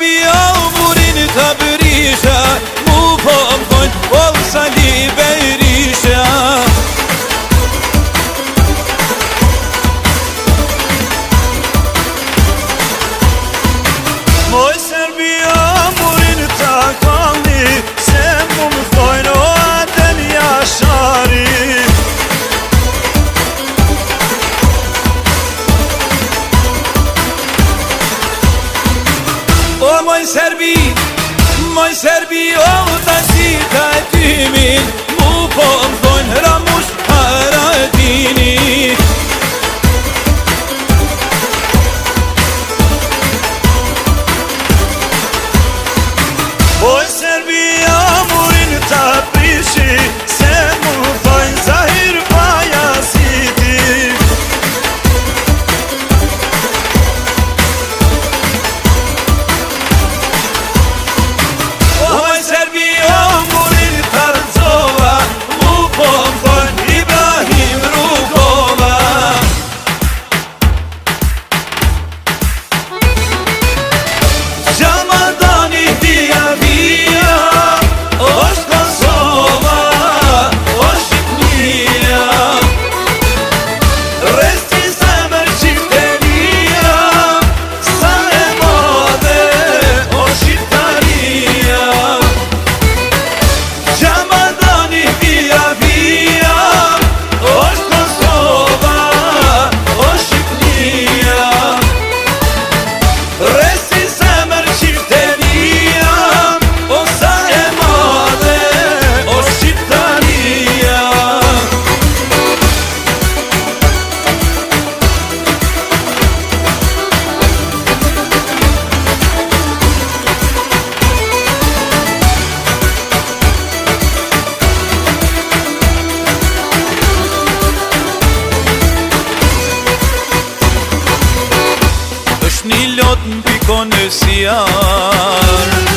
بیا و برین vogliamo in servizio con el ciar